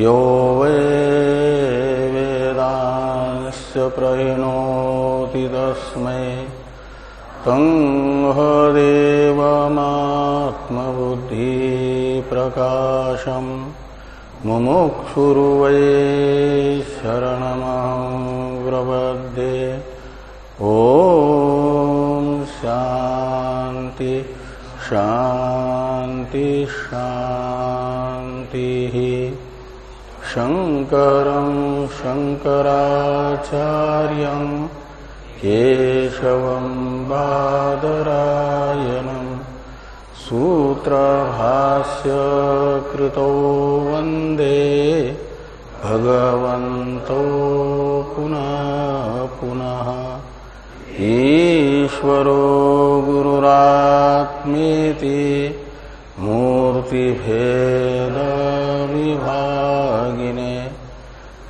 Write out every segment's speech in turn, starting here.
यो वे वेदांश्च प्रहिणोति तस्मै तङ्हदेवमात्मबुद्धिप्रकाशम् मुमुक्षुर्वै शरणमग्रपद्ये ॐ शान्ति शान्ति शान्तिः। शङ्करं शङ्कराचार्यं केशवं बादरायणम् सूत्रभास्य कृतो वंदे भगवन्तौ पुनः पुनः। ईश्वरो गुरुरात्मेति मूर्तिभेदविभागिने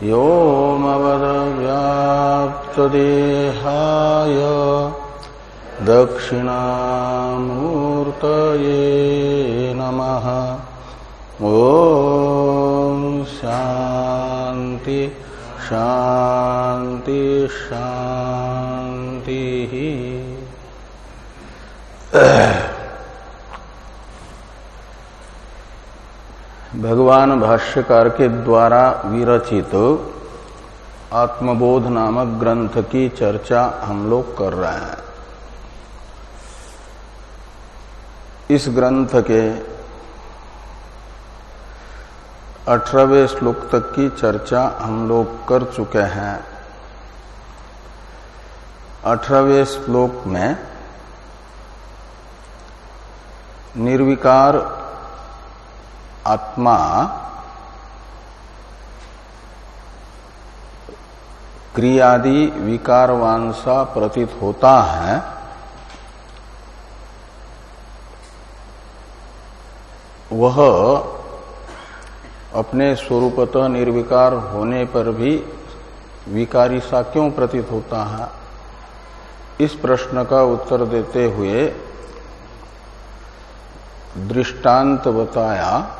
योमवदव्याप्तदेहाय दक्षिणामूर्तये नमः। ॐ शान्ति शान्ति शान्तिः। भगवान भाष्यकार के द्वारा विरचित आत्मबोध नामक ग्रंथ की चर्चा हम लोग कर रहे हैं। इस ग्रंथ के अठारहवें श्लोक तक की चर्चा हम लोग कर चुके हैं। अठारहवें श्लोक में निर्विकार आत्मा क्रियादि विकारवान सा प्रतीत होता है, वह अपने स्वरूपतः निर्विकार होने पर भी विकारी सा क्यों प्रतीत होता है? इस प्रश्न का उत्तर देते हुए दृष्टांत बताया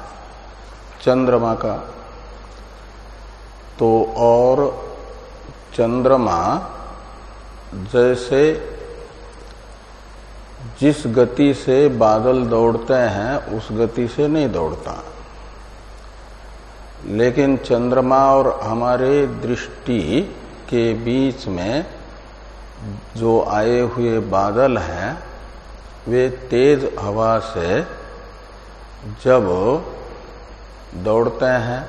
चंद्रमा का। तो और चंद्रमा जैसे जिस गति से बादल दौड़ते हैं, उस गति से नहीं दौड़ता। लेकिन चंद्रमा और हमारे दृष्टि के बीच में जो आए हुए बादल हैं, वे तेज हवा से जब दौड़ते हैं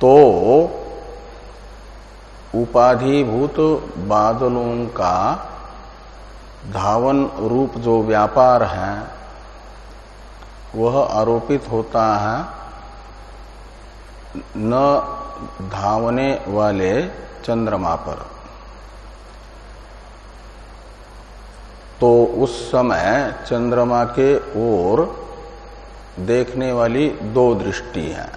तो उपाधिभूत बादलों का धावन रूप जो व्यापार है, वह आरोपित होता है, न धावने वाले चंद्रमा पर। तो उस समय चंद्रमा के ओर देखने वाली दो दृष्टि है।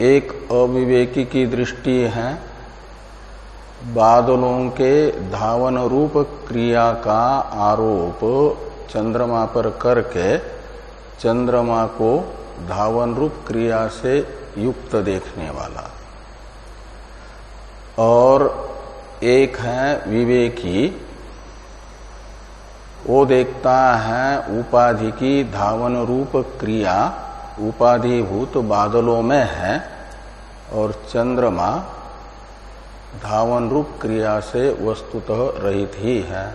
एक अविवेकी की दृष्टि है, बादलों के धावन रूप क्रिया का आरोप चंद्रमा पर करके चंद्रमा को धावन रूप क्रिया से युक्त देखने वाला। और एक है विवेकी वो देखता है उपाधि की धावन रूप क्रिया उपाधिभूत बादलों में है और चंद्रमा धावन रूप क्रिया से वस्तुतः रहित ही है।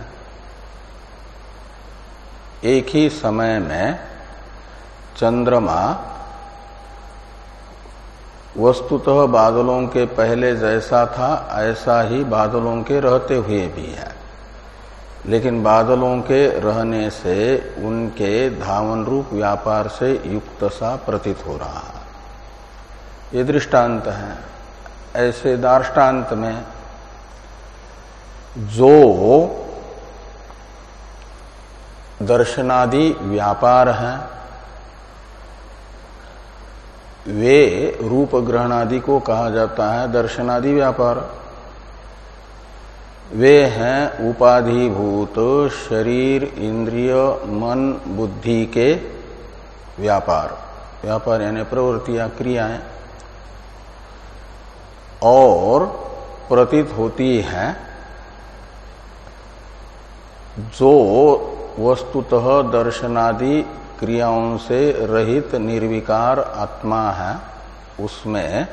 एक ही समय में चंद्रमा वस्तुतः बादलों के पहले जैसा था, ऐसा ही बादलों के रहते हुए भी है। लेकिन बादलों के रहने से उनके धावन रूप व्यापार से युक्त सा प्रतीत हो रहा है। ये दृष्टांत है। ऐसे दार्ष्टान्त में जो दर्शनादि व्यापार हैं, वे रूप ग्रहणादि को कहा जाता है दर्शनादि व्यापार। वे हैं उपाधिभूत, शरीर, इंद्रिय, मन, बुद्धि के व्यापार। व्यापार यानी प्रवृत्तियाँ, क्रियाएँ। और प्रतीत होती है जो वस्तुतः दर्शनादि क्रियाओं से रहित निर्विकार आत्मा है, उसमें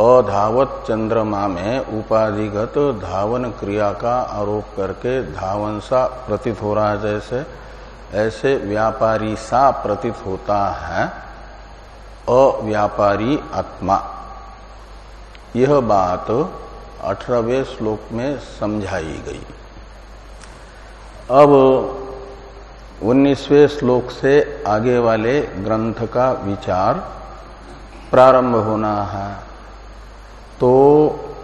अधावत चंद्रमा में उपाधिगत धावन क्रिया का आरोप करके धावन सा प्रतीत हो रहा है, जैसे, ऐसे व्यापारी सा प्रतीत होता है, अव्यापारी आत्मा। यह बात अठारहवें श्लोक में समझाई गई। अब उन्नीसवें श्लोक से आगे वाले ग्रंथ का विचार प्रारंभ होना है। तो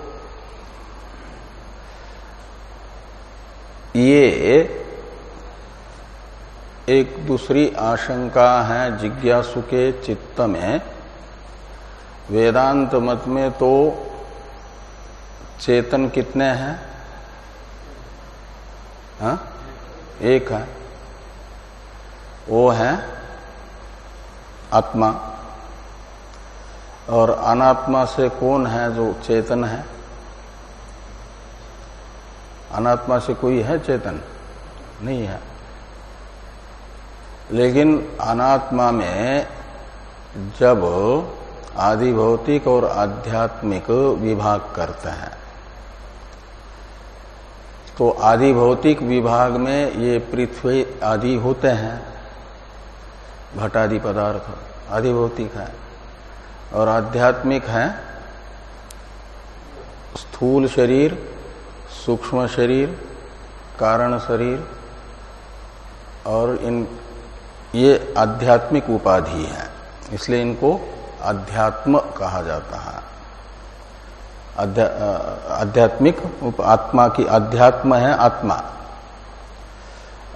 ये एक दूसरी आशंका है जिज्ञासु के चित्त में। वेदांत मत में तो चेतन कितने हैं? हा? एक है। वो है आत्मा। और अनात्मा से कौन है जो चेतन है? अनात्मा से कोई है चेतन? नहीं है। लेकिन अनात्मा में जब आदि भौतिक और आध्यात्मिक विभाग करते हैं तो आदि भौतिक विभाग में ये पृथ्वी आदि होते हैं घटादि पदार्थ आदि भौतिक है। और आध्यात्मिक है। स्थूल शरीर, सूक्ष्म शरीर, कारण शरीर, और इन, ये आध्यात्मिक उपाधि है। इसलिए इनको अध्यात्म कहा जाता है। आध्यात्मिक आत्मा की अध्यात्म है आत्मा।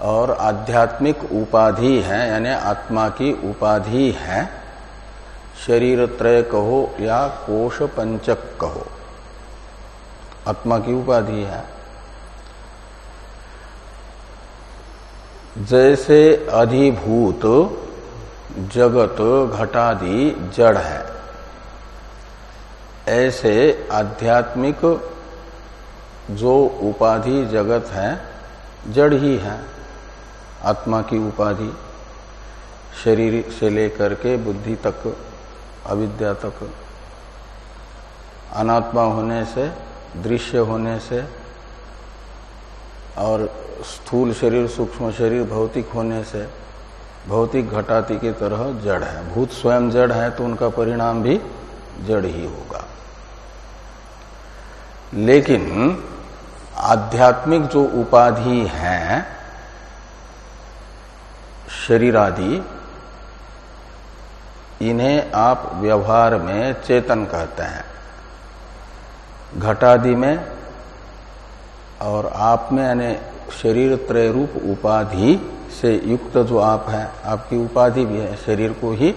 और आध्यात्मिक उपाधि है, यानी आत्मा की उपाधि है। शरीर त्रय कहो या कोश पंचक कहो। आत्मा की उपाधि है। जैसे अधिभूत, जगत घटादि जड़ है। ऐसे आध्यात्मिक जो उपाधि जगत है, जड़ ही है। आत्मा की उपाधि, शरीर से लेकर के बुद्धि तक अविद्या तक। अनात्मा होने से, दृश्य होने से, और स्थूल शरीर, सूक्ष्म शरीर, भौतिक होने से, भौतिक घटाती की तरह जड़ है। भूत स्वयं जड़ है तो उनका परिणाम भी जड़ ही होगा। लेकिन आध्यात्मिक जो उपाधि है शरीर आदि इन्हें आप व्यवहार में चेतन कहते हैं। घटादि में और आप में यानी शरीर त्रय रूप उपाधि से युक्त जो आप है, आपकी उपाधि भी है, शरीर को ही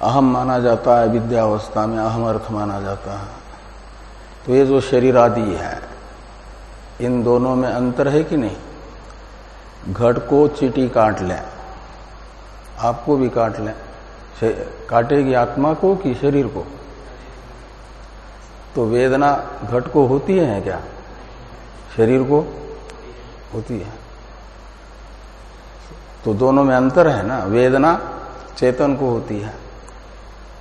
अहम माना जाता है, विद्यावस्था में अहम अर्थ माना जाता है। तो ये जो शरीर आदि है, इन दोनों में अंतर है कि नहीं? घट को चीटी काट लें, आपको भी काट लें। काटेगी आत्मा को कि शरीर को? तो वेदना घट को होती है क्या? शरीर को होती है। तो दोनों में अंतर है ना? वेदना चेतन को होती है।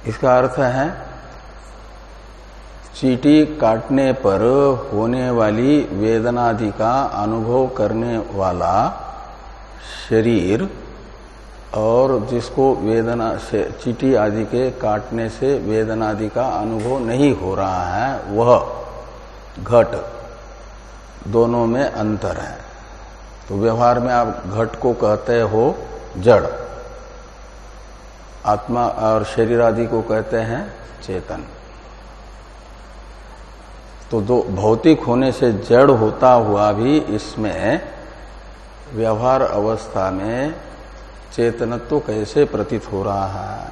इसका अर्थ है, चीटी काटने पर होने वाली वेदनादि का अनुभव करने वाला शरीर और जिसको वेदना से, चीटी आदि के काटने से वेदनादि का अनुभव नहीं हो रहा है, वह घट दोनों में अंतर है। तो व्यवहार में आप घट को कहते हो जड़। आत्मा और शरीर आदि को कहते हैं चेतन। तो दो भौतिक होने से जड़ होता हुआ भी इसमें व्यवहार अवस्था में चेतनत्व कैसे प्रतीत हो रहा है?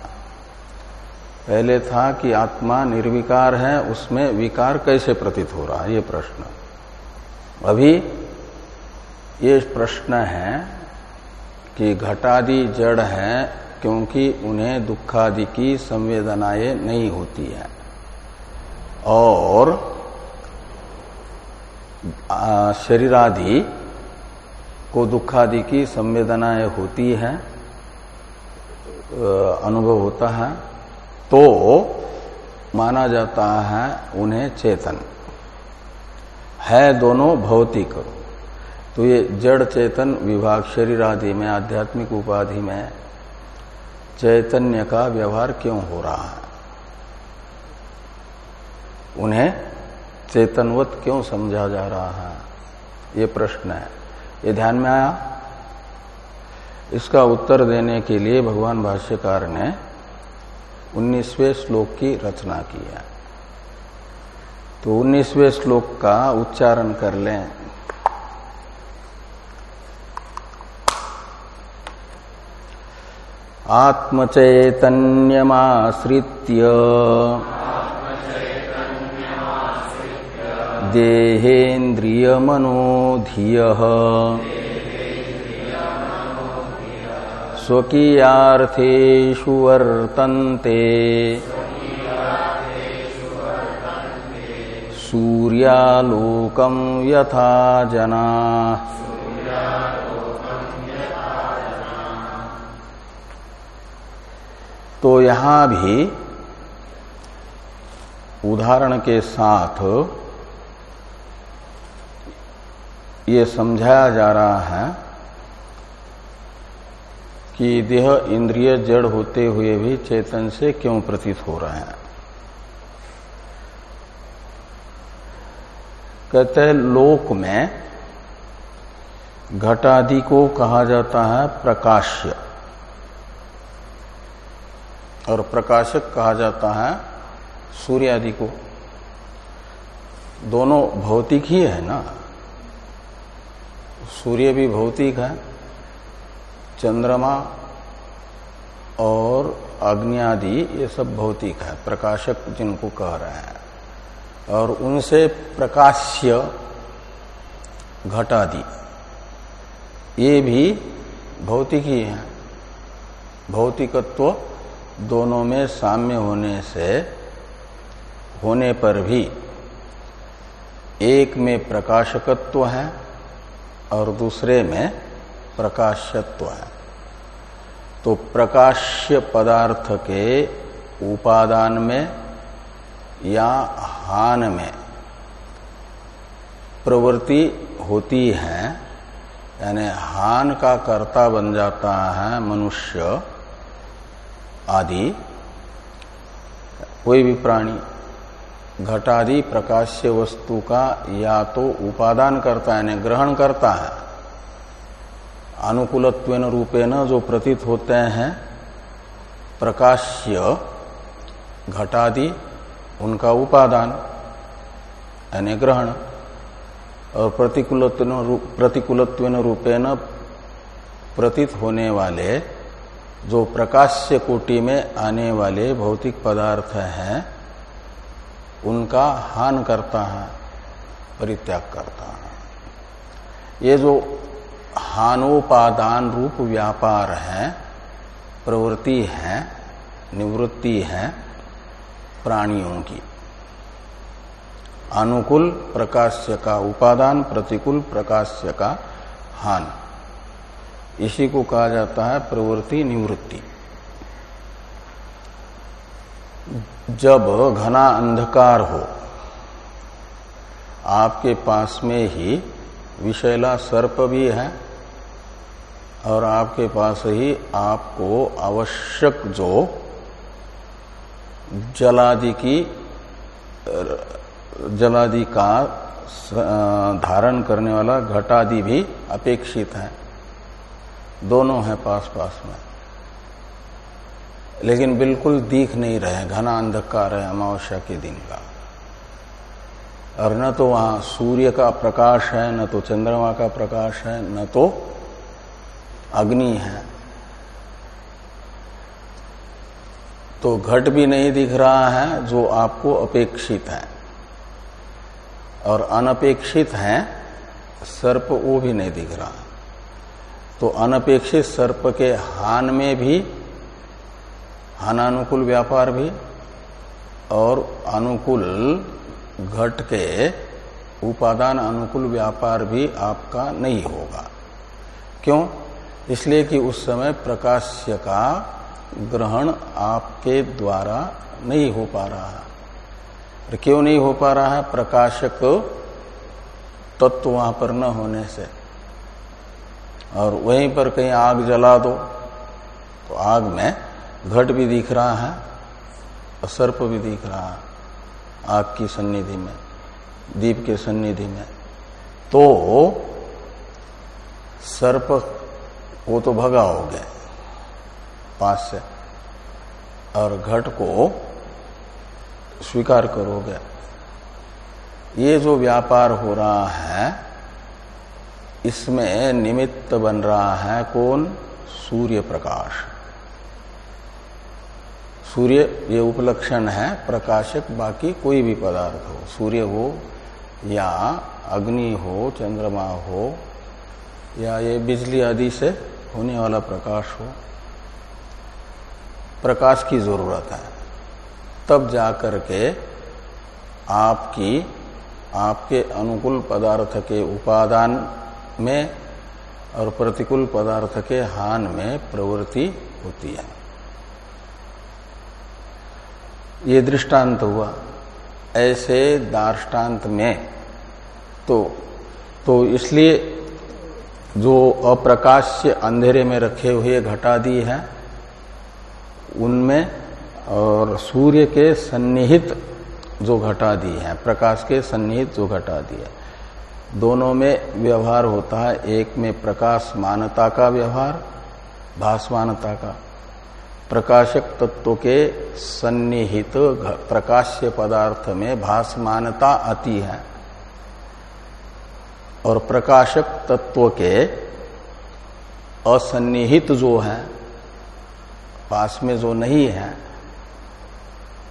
पहले था कि आत्मा निर्विकार है, उसमें विकार कैसे प्रतीत हो रहा है? ये प्रश्न। अभी ये प्रश्न है कि घटादि जड़ है क्योंकि उन्हें दुखादि की संवेदनाएँ नहीं होती है। और शरीरादि को दुखादि की संवेदनाएँ होती है। अनुभव होता है तो माना जाता है उन्हें चेतन। है दोनों भौतिक। तो ये जड़ चेतन विभाग शरीर आदि में, आध्यात्मिक उपाधि में चैतन्य का व्यवहार क्यों हो रहा है? उन्हें चेतनवत क्यों समझा जा रहा है? ये प्रश्न है। ये ध्यान में आया? इसका उत्तर देने के लिए भगवान भाष्यकार ने उन्नीसवें श्लोक की रचना की है। तो उन्नीसवें श्लोक का उच्चारण कर लें। आत्मचैतन्यमाश्रित्य। देहेन्द्रियमनोधियः। स्वकीयार्थेषु वर्तन्ते। सूर्यालोकं यथा जना। तो यहाँ भी उदाहरण के साथ ये समझाया जा रहा है कि देह इंद्रिय जड़ होते हुए भी चेतन से क्यों प्रतीत हो रहे हैं? कहते हैं, लोक में घटादि को कहा जाता है प्रकाश्य। और प्रकाशक कहा जाता है सूर्य आदि को। दोनों भौतिक ही है ना? सूर्य भी भौतिक है चंद्रमा और अग्नि आदि ये सब भौतिक है, प्रकाशक जिनको कह रहे हैं। और उनसे प्रकाश्य घटादि, ये भी भौतिक ही है। भौतिकत्व दोनों में साम्य होने से, होने पर भी एक में प्रकाशकत्व है और दूसरे में प्रकाशत्व है। तो प्रकाश्य पदार्थ के उपादान में या हान में प्रवृत्ति होती है, यानी हान का कर्ता बन जाता है मनुष्य आदि, कोई भी प्राणी, घटादि प्रकाश्य वस्तु का या तो उपादान करता है, यानी ग्रहण करता है। अनुकूलत्व रूपेण जो प्रतीत होते हैं, प्रकाश्य, घटादि, उनका उपादान, यानी ग्रहण, और प्रतिकूलत्व प्रतिकूलत्व रूपेण प्रतीत होने वाले, जो प्रकाश्य कोटि में आने वाले भौतिक पदार्थ हैं, उनका हान करता है, परित्याग करता है। ये जो हानोपादान रूप व्यापार है, प्रवृत्ति है, निवृत्ति है प्राणियों की। अनुकूल प्रकाश्य का उपादान, प्रतिकूल प्रकाश्य का हान। इसी को कहा जाता है प्रवृत्ति, निवृत्ति। जब घना अंधकार हो, आपके पास में ही विषैला सर्प भी है और आपके पास ही आपको आवश्यक जो जलादि की, जलादि का धारण करने वाला घटादि भी अपेक्षित है। दोनों है पास पास में। लेकिन बिल्कुल दिख नहीं रहे घना अंधकार है अमावस्या के दिन का। और न तो वहाँ सूर्य का प्रकाश है, न तो चंद्रमा का प्रकाश है, न तो अग्नि है। तो घट भी नहीं दिख रहा है जो आपको अपेक्षित है। और अनपेक्षित है, सर्प वो भी नहीं दिख रहा तो अनपेक्षित सर्प के हान में भी, हानानुकूल व्यापार भी, और अनुकूल घट के उपादान अनुकूल व्यापार भी आपका नहीं होगा। क्यों? इसलिए कि उस समय प्रकाश्य का ग्रहण आपके द्वारा नहीं हो पा रहा है। क्यों नहीं हो पा रहा है? प्रकाशक तत्व वहाँ पर न होने से। और वहीं पर कहीं आग जला दो तो आग में घट भी दिख रहा है, और सर्प भी दिख रहा है। आग की सन्निधि में, दीप के सन्निधि में। तो सर्प वो तो भगा हो गया पास से, और घट को स्वीकार करोगे ये जो व्यापार हो रहा है, इसमें निमित्त बन रहा है कौन? सूर्य प्रकाश। सूर्य, ये उपलक्षण है प्रकाशक बाकी कोई भी पदार्थ हो। सूर्य हो या अग्नि हो, चंद्रमा हो, या ये बिजली आदि से होने वाला प्रकाश हो, प्रकाश की ज़रूरत है। तब जाकर के आपकी, आपके अनुकूल पदार्थ के उपादान में और प्रतिकूल पदार्थ के हान में प्रवृत्ति होती है। ये दृष्टांत हुआ। ऐसे दार्टान्त में तो तो इसलिए जो अप्रकाश्य अंधेरे में रखे हुए घटादी है, उनमें और सूर्य के सन्निहित जो घटादी है, प्रकाश के सन्निहित जो घटादी है, दोनों में व्यवहार होता है। एक में प्रकाश मानता का व्यवहार, भासमानता का। प्रकाशक तत्व के सन्निहित प्रकाश्य पदार्थ में भासमानता आती है। और प्रकाशक तत्व के असन्निहित जो है, पास में जो नहीं है,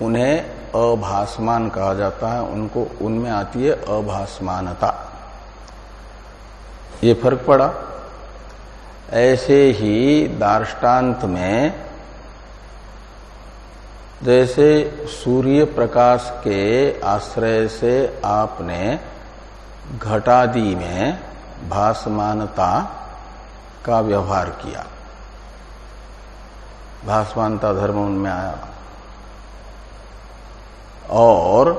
उन्हें अभासमान कहा जाता है। उनको, उनमें आती है अभासमानता। ये फ़र्क पड़ा। ऐसे ही दार्टान्त में जैसे सूर्य प्रकाश के आश्रय से आपने घटादि में भासमानता का व्यवहार किया। भासमानता धर्म उनमें आया। और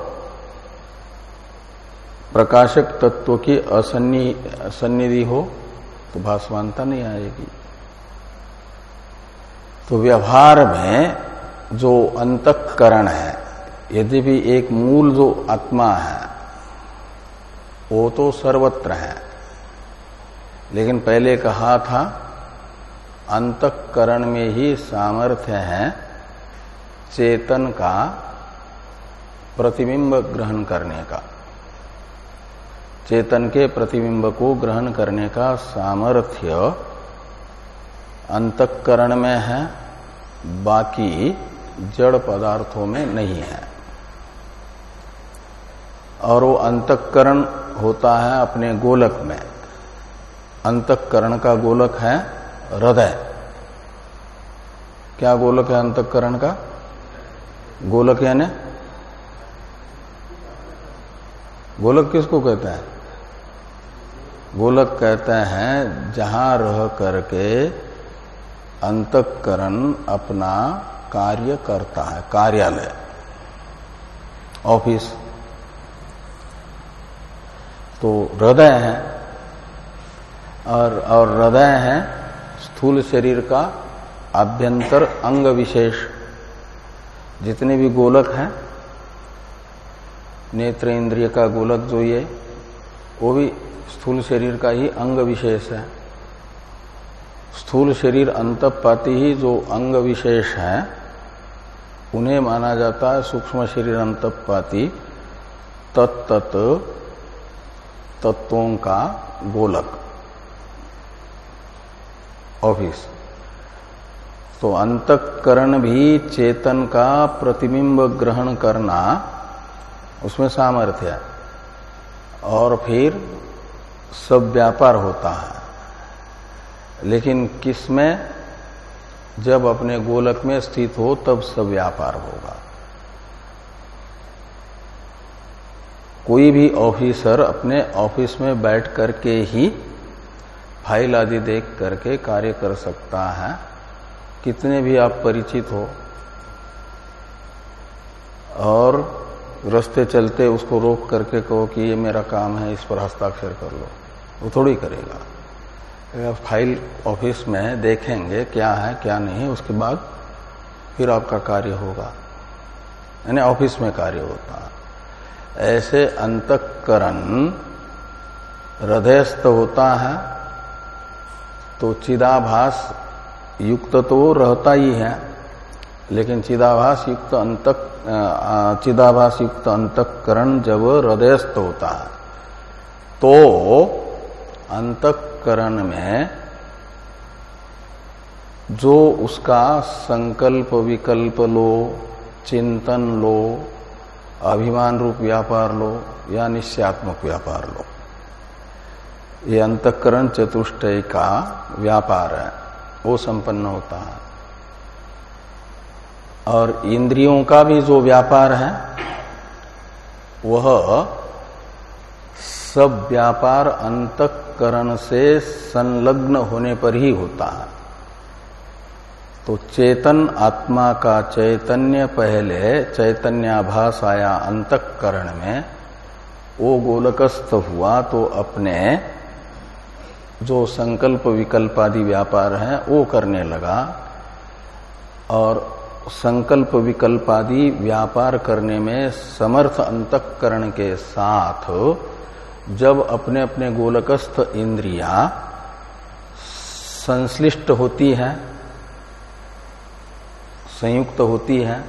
प्रकाशक तत्व की असन्निधि हो तो भासमानता नहीं आएगी। तो व्यवहार में जो अंतकरण है, यदि भी एक मूल जो आत्मा है, वो तो सर्वत्र है। लेकिन पहले कहा था, अंतकरण में ही सामर्थ्य है चेतन का प्रतिबिंब ग्रहण करने का। चेतन के प्रतिबिंब को ग्रहण करने का सामर्थ्य अंतकरण में है, बाकी जड़ पदार्थों में नहीं है। और वो अंतकरण होता है अपने गोलक में। अंतकरण का गोलक है हृदय। क्या गोलक है अंतकरण का? गोलक यानी? गोलक किसको कहते हैं? गोलक कहते हैं, जहाँ रह करके अंतकरण अपना कार्य करता है, कार्यालय, ऑफ़िस। तो हृदय है, और और हृदय है स्थूल शरीर का आभ्यंतर अंग विशेष। जितने भी गोलक हैं, नेत्र इंद्रिय का गोलक जो ये, वो भी स्थूल शरीर का ही अंग विशेष है। स्थूल शरीर अंतपाती ही जो अंग विशेष है उन्हें माना जाता है सूक्ष्म शरीर अंतपाती तत्त तत्वों का गोलक। ऑफ़िस तो अंतकरण भी चेतन का प्रतिबिंब ग्रहण करना, उसमें सामर्थ्य है। और फिर सब व्यापार होता है। लेकिन किसमें? जब अपने गोलक में स्थित हो, तब सब व्यापार होगा। कोई भी ऑफिसर अपने ऑफ़िस में बैठ करके ही फ़ाइल आदि देख करके कार्य कर सकता है, कितने भी आप परिचित हो। और रास्ते चलते उसको रोक करके कहो कि ये मेरा काम है, इस पर हस्ताक्षर कर लो। वो थोड़ी करेगा। फ़ाइल ऑफ़िस में देखेंगे क्या है, क्या नहीं, उसके बाद फिर आपका कार्य होगा। यानी ऑफ़िस में कार्य होता ऐसे अंतकरण हृदयस्थ होता है तो चिदाभास युक्त तो रहता ही है, लेकिन चिदाभास युक्त अंतक चिदाभास युक्त अंतकरण जब हृदयस्थ होता है तो अंतकरण में जो उसका संकल्प विकल्प लो, चिंतन लो, अभिमान रूप व्यापार लो, या निश्चयात्मक व्यापार लो, ये अंतकरण चतुष्टय का व्यापार है, वो संपन्न होता है। और इंद्रियों का भी जो व्यापार है, वह सब व्यापार अंतकरण से संलग्न होने पर ही होता है। तो चेतन आत्मा का चैतन्य पहले चैतन्याभास आया अंतकरण में वो गोलकस्थ हुआ तो अपने जो संकल्प विकल्प आदि व्यापार है वो करने लगा और संकल्प विकल्प आदि व्यापार करने में समर्थ अंतकरण के साथ जब अपने अपने गोलकस्थ इंद्रिया संश्लिष्ट होती है, संयुक्त होती है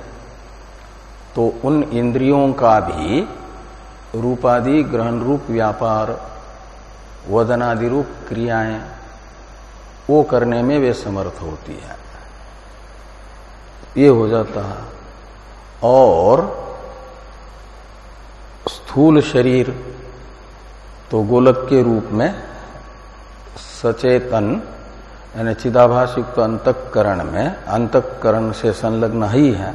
तो उन इंद्रियों का भी रूपादि ग्रहण रूप व्यापार वदनादि रूप क्रियाएँ, वो करने में वे समर्थ होती है। ये हो जाता है। और स्थूल शरीर तो गोलक के रूप में सचेतन, यानी चिदाभास युक्त अंतकरण में, अंतकरण से संलग्न ही है,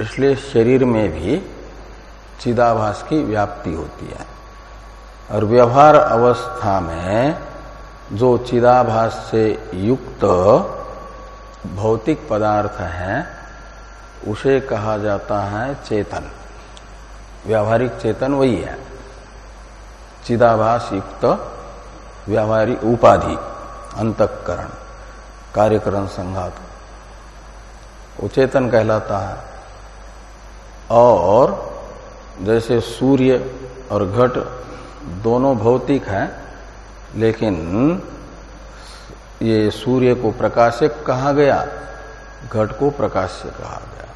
इसलिए शरीर में भी चिदाभास की व्याप्ति होती है। और व्यवहार अवस्था में जो चिदाभास से युक्त भौतिक पदार्थ है, उसे कहा जाता है चेतन। व्यावहारिक चेतन वही है। चिदाभास युक्त व्यावहारिक उपाधि, अंतकरण, कार्यकरण संघात। वो चेतन कहलाता है। और जैसे सूर्य और घट दोनों भौतिक हैं, लेकिन ये सूर्य को प्रकाशक कहा गया, घट को प्रकाश्य कहा गया।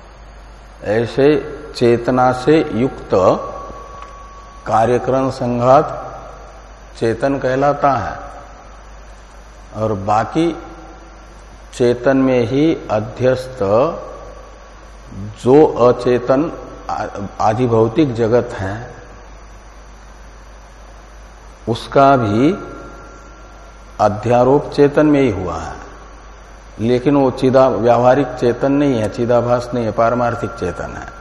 ऐसे चेतना से युक्त कार्यक्रम संघात चेतन कहलाता है और बाकी चेतन में ही अध्यस्त जो अचेतन आधिभौतिक जगत है, उसका भी अध्यारोप चेतन में ही हुआ है। लेकिन वो चिदा, व्यावहारिक चेतन नहीं है, चिदाभास नहीं है, पारमार्थिक चेतन है।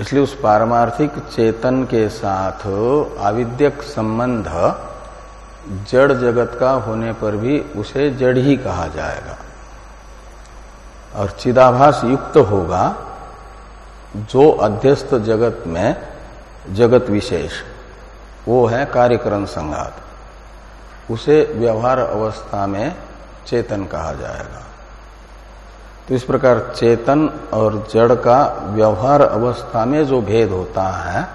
इसलिए उस पारमार्थिक चेतन के साथ आविद्यक संबंध जड़ जगत का होने पर भी उसे जड़ ही कहा जाएगा। और चिदाभास युक्त होगा जो अध्यस्त जगत में जगत विशेष, वो है कार्यक्रम संघात। उसे व्यवहार अवस्था में चेतन कहा जाएगा। तो इस प्रकार चेतन और जड़ का व्यवहार अवस्था में जो भेद होता है,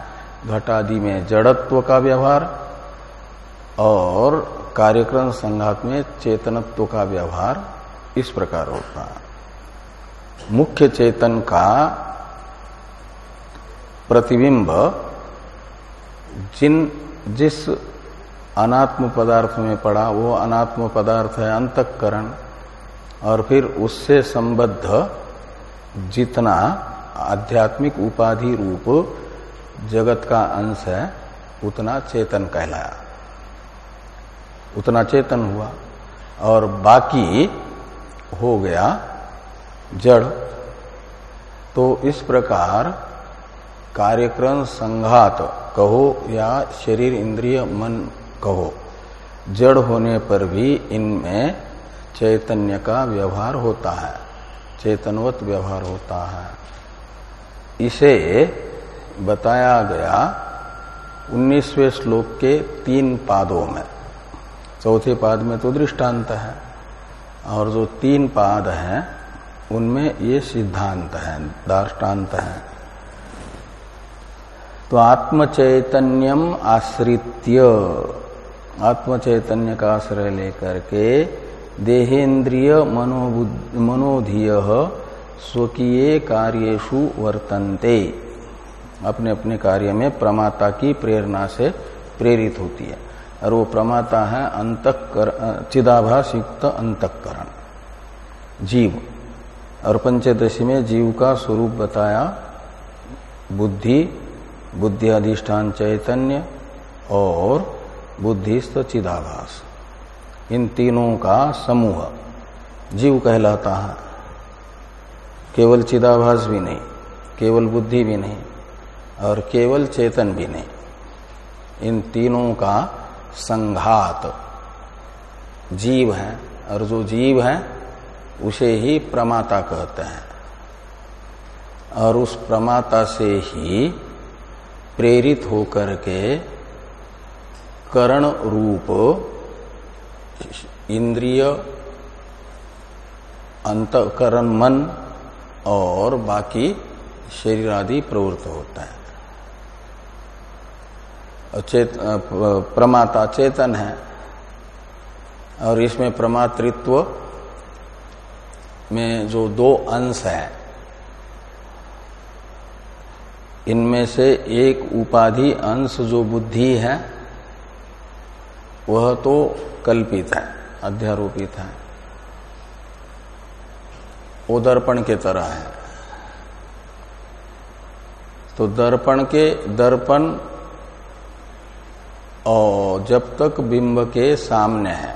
घटादि में जड़त्व का व्यवहार और कार्यक्रम संघात में चेतनत्व का व्यवहार इस प्रकार होता है। मुख्य चेतन का प्रतिबिंब जिन, जिस अनात्म पदार्थ में पड़ा, वो अनात्म पदार्थ है अंतकरण। और फिर उससे संबद्ध जितना आध्यात्मिक उपाधि रूप जगत का अंश है, उतना चेतन कहलाया। उतना चेतन हुआ। और बाकी हो गया जड़। तो इस प्रकार कार्यक्रम संघात कहो या शरीर इंद्रिय मन कहो, जड़ होने पर भी इनमें चैतन्य का व्यवहार होता है। चेतनवत व्यवहार होता है। इसे बताया गया उन्नीसवें श्लोक के तीन पादों में। चौथे पाद में तो दृष्टांत है और जो तीन पाद हैं, उनमें ये सिद्धांत है दार्टान्त है। तो आत्मचैतन्यम आश्रित्य। आत्मचैतन्य का आश्रय लेकर के देहेन्द्रिय मनोधीय स्वकीय कार्येशु वर्तन्ते। अपने अपने कार्य में प्रमाता की प्रेरणा से प्रेरित होती है। और वो प्रमाता है अंतकर चिदाभास युक्त अंतकरण। जीव। और पंचदशी में जीव का स्वरूप बताया, बुद्धि बुद्धि अधिष्ठान चैतन्य और बुद्धिस्त चिदाभास। इन तीनों का समूह। जीव कहलाता है। केवल चिदाभास भी नहीं, केवल बुद्धि भी नहीं, और केवल चेतन भी नहीं। इन तीनों का संघात। जीव है, और जो जीव है, उसे ही प्रमाता कहते हैं। और उस प्रमाता से ही प्रेरित होकर के करण रूप इंद्रिय अंतकरण मन और बाकी शरीर आदि प्रवृत्त होता है। चेत, प्रमाता चेतन है। और इसमें प्रमातृत्व में जो दो अंश है इनमें से एक उपाधि अंश जो बुद्धि है वह तो कल्पित है, अध्यारोपित है। वो दर्पण के तरह है। तो दर्पण के दर्पण और जब तक बिंब के सामने है,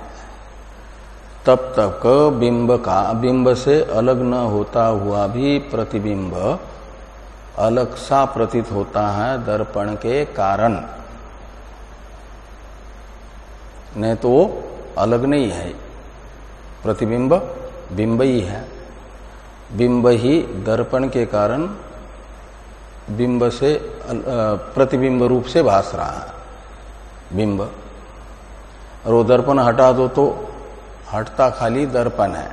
तब तक बिंब का, बिंब से अलग न होता हुआ भी प्रतिबिंब अलग सा प्रतीत होता है दर्पण के कारण। नहीं तो वो अलग नहीं है। प्रतिबिंब बिंब ही है। बिंब ही दर्पण के कारण बिंब से प्रतिबिंब रूप से भास रहा है। बिंब। और वो दर्पण हटा दो तो हटता खाली दर्पण है।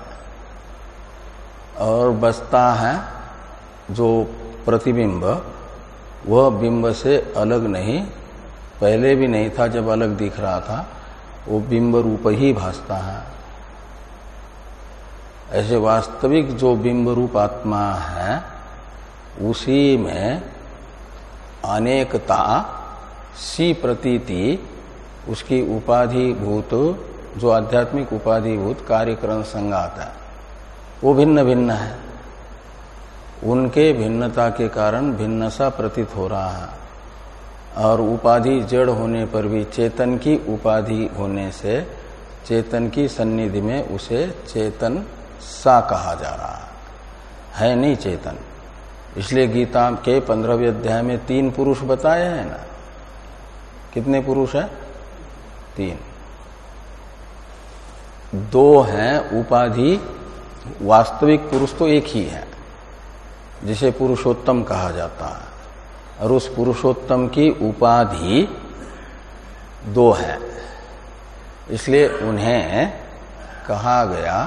और बसता है जो प्रतिबिंब, वह बिंब से अलग नहीं, पहले भी नहीं था जब अलग दिख रहा था। वो बिंब रूप ही भासता है। ऐसे वास्तविक जो बिंब रूप आत्मा है, उसी में अनेकता, सी प्रतीति, उसकी उपाधि भूत जो आध्यात्मिक उपाधिभूत कार्यक्रम संगात है, वो भिन्न भिन्न है। उनके भिन्नता के कारण भिन्न सा प्रतीत हो रहा है। और उपाधि जड़ होने पर भी चेतन की उपाधि होने से, चेतन की सन्निधि में उसे चेतन सा कहा जा रहा है। नहीं चेतन। इसलिए गीता के पंद्रहवें अध्याय में तीन पुरुष बताए हैं ना। कितने पुरुष है? तीन। दो हैं, उपाधि, वास्तविक पुरुष तो एक ही है, जिसे पुरुषोत्तम कहा जाता है। और उस पुरुषोत्तम की उपाधि दो है। इसलिए उन्हें कहा गया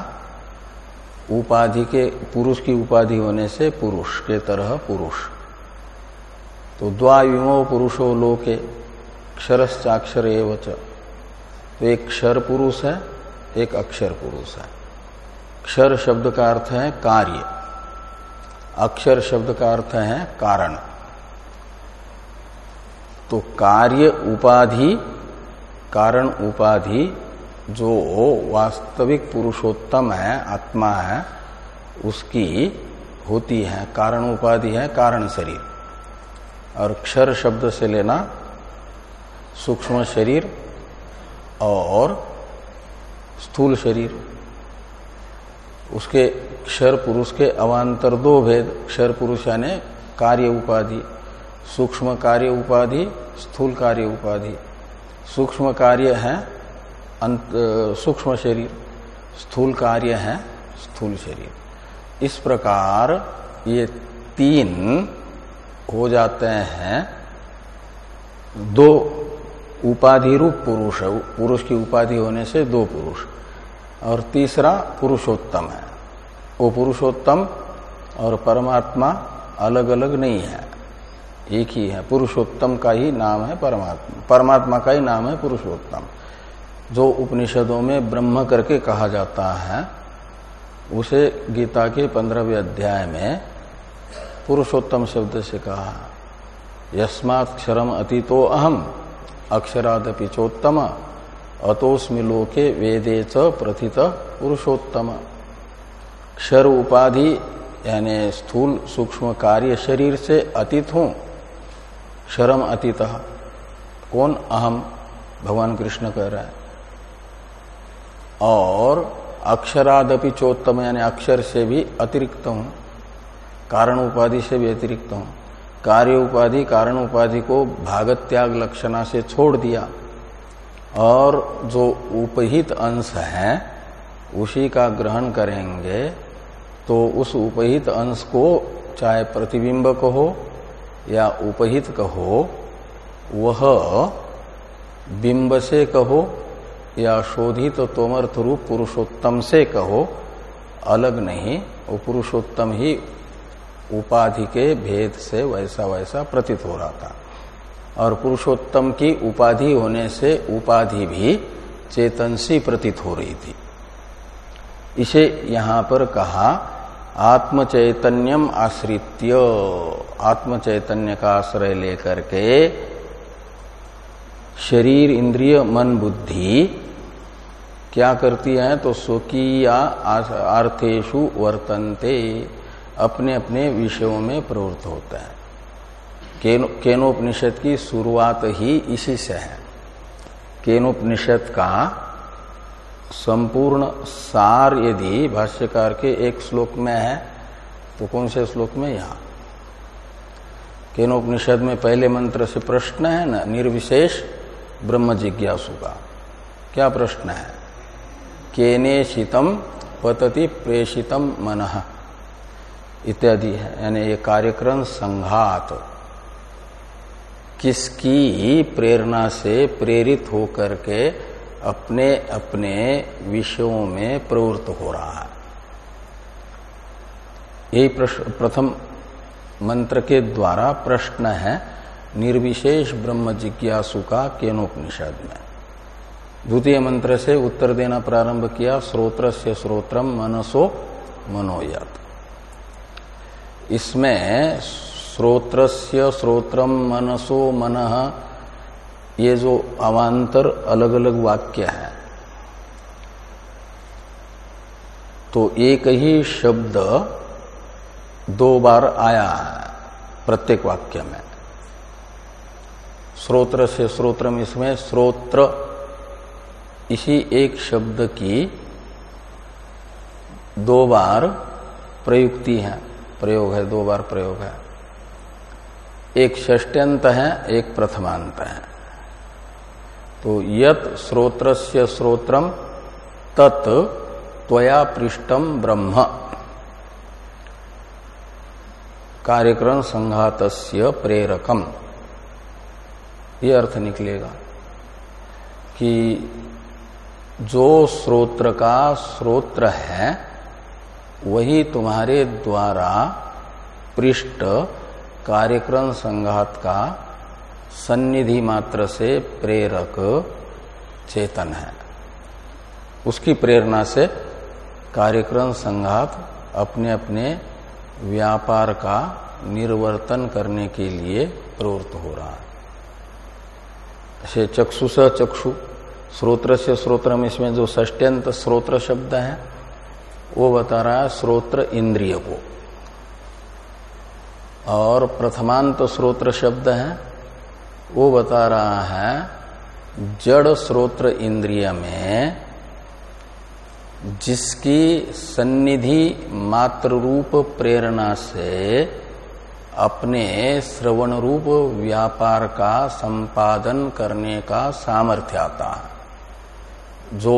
उपाधि के, पुरुष की उपाधि होने से पुरुष के तरह पुरुष। तो द्वायुमो पुरुषो लोके क्षरश्चाक्षर एवं तो एक क्षर पुरुष है, एक अक्षर पुरुष है। क्षर शब्द का अर्थ है कार्य। अक्षर शब्द का अर्थ है कारण। तो कार्य उपाधि, कारण उपाधि, जो वास्तविक पुरुषोत्तम है, आत्मा है, उसकी होती है, कारण उपाधि है, कारण शरीर। और क्षर शब्द से लेना सूक्ष्म शरीर और स्थूल शरीर। उसके क्षर पुरुष के अवान्तर दो भेद, क्षर पुरुष यानी कार्य उपाधि। सूक्ष्म कार्य उपाधि स्थूल कार्य उपाधि सूक्ष्म कार्य है सूक्ष्म शरीर स्थूल कार्य है, स्थूल शरीर। इस प्रकार ये तीन हो जाते हैं। दो उपाधि रूप पुरुष है, पुरुष की उपाधि होने से दो पुरुष। और तीसरा पुरुषोत्तम है। वो पुरुषोत्तम और परमात्मा अलग अलग नहीं है। एक ही है, पुरुषोत्तम का ही नाम है परमात्मा परमात्मा का ही नाम है पुरुषोत्तम। जो उपनिषदों में ब्रह्म करके कहा जाता है, उसे गीता के पंद्रहवें अध्याय में पुरुषोत्तम शब्द से कहा यस्माक्षरम अतीतो अहम, अक्षरादपि चोत्तम अतोस्मि लोके वेदे च प्रथित पुरुषोत्तम। क्षर उपाधि, यानी स्थूल सूक्ष्म कार्य शरीर से अतीत हूँ क्षरम अतीत कौन अहम भगवान कृष्ण कह रहा है? और अक्षरादपि चोत्तम, यानी अक्षर से भी अतिरिक्त हूँ, कारण उपाधि से भी अतिरिक्त हूँ। कार्य उपाधि, कारण उपाधि को भागत त्याग लक्षणा से छोड़ दिया। और जो उपहित अंश है, उसी का ग्रहण करेंगे तो उस उपहित अंश को चाहे प्रतिबिंब कहो या उपहित कहो, वह बिंब से कहो, या शोधित तोमर्थ रूप पुरुषोत्तम से कहो, अलग नहीं, वो पुरुषोत्तम ही उपाधि के भेद से वैसा वैसा प्रतीत हो रहा था। और पुरुषोत्तम की उपाधि होने से उपाधि भी चेतन सी प्रतीत हो रही थी। इसे यहाँ पर कहा, आत्मचैतन्यम आश्रित्य। आत्म चैतन्य का आश्रय लेकर के शरीर इंद्रिय मन बुद्धि क्या करती है? तो स्वकीय अर्थेशु वर्तनते अपने अपने विषयों में प्रवृत्त होता है। केनोपनिषद की शुरुआत ही इसी से है। केनोपनिषद का संपूर्ण सार यदि भाष्यकार के एक श्लोक में है तो कौन से श्लोक में? यहाँ। केनोपनिषद में पहले मंत्र से प्रश्न है, ना निर्विशेष ब्रह्म जिज्ञासु का। क्या प्रश्न है? केने शीतम पतति प्रेषितम मन। इत्यादि है, यानी ये कार्यक्रम संघात। किसकी प्रेरणा से प्रेरित होकर के अपने अपने विषयों में प्रवृत्त हो रहा है? यही प्रथम मंत्र के द्वारा प्रश्न है, निर्विशेष ब्रह्म जिज्ञासु का केनोपनिषद में। द्वितीय मंत्र से उत्तर देना प्रारंभ किया स्रोत्र से स्रोत्रम मनसो मनोयत। इसमें स्रोत्र स्रोत्रम मनसो मन, ये जो अवान्तर अलग अलग वाक्य है तो एक ही शब्द दो बार आया प्रत्येक वाक्य में। स्रोत्र से स्रोत्र में इसमें स्रोत्र, इसी एक शब्द की दो बार प्रयुक्ति है। प्रयोग है, दो बार प्रयोग है। एक षष्ट्यंत है, एक प्रथमांत है। तो यत स्रोत्र से स्रोत्रम तत् त्वया पृष्ठम ब्रह्म। कार्यक्रम संघात प्रेरकम। ये अर्थ निकलेगा कि जो स्रोत्र का स्रोत्र है, वही तुम्हारे द्वारा पृष्ठ कार्यक्रम संघात का सन्निधि मात्र से प्रेरक चेतन है। उसकी प्रेरणा से कार्यक्रम संघात अपने अपने व्यापार का निर्वर्तन करने के लिए प्रवृत्त हो रहा है। से चक्षुष चक्षु स्रोत्र से स्रोत्र में इसमें जो षष्ट्यंत स्रोत्र शब्द है, वो बता रहा है स्रोत्र इंद्रिय को। और प्रथमांत स्रोत्र शब्द है, वो बता रहा है जड़ स्रोत्र इंद्रिय में जिसकी सन्निधि मात्र रूप प्रेरणा से अपने श्रवण रूप व्यापार का संपादन करने का सामर्थ्य आता है। जो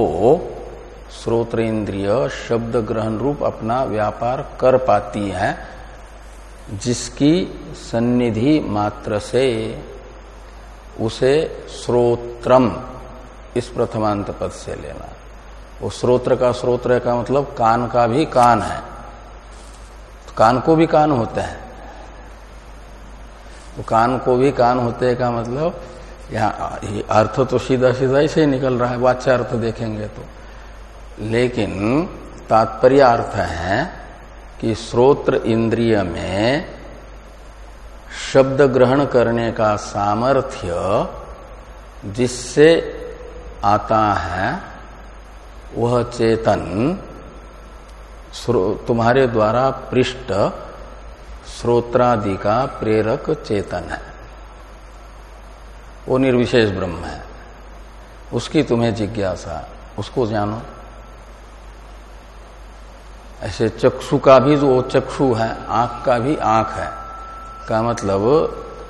श्रोत्रेंद्रिय शब्द ग्रहण रूप अपना व्यापार कर पाती है, जिसकी सन्निधि मात्र से उसे श्रोत्रम, इस प्रथमांत पद से लेना वो श्रोत्र का स्रोत्र का मतलब कान का भी कान है। तो कान को भी कान होता है। तो कान को भी कान होते का मतलब यहाँ अर्थ तो सीधा सीधा ऐसे ही निकल रहा है, वाच्य अर्थ देखेंगे तो। लेकिन तात्पर्य अर्थ है कि श्रोत्र इंद्रिय में शब्द ग्रहण करने का सामर्थ्य जिससे आता है वह चेतन तुम्हारे द्वारा पृष्ठ श्रोत्रादि का प्रेरक चेतन है। वो निर्विशेष ब्रह्म है। उसकी तुम्हें जिज्ञासा, उसको जानो। ऐसे चक्षु का भी जो चक्षु है, आँख का भी आँख है, का मतलब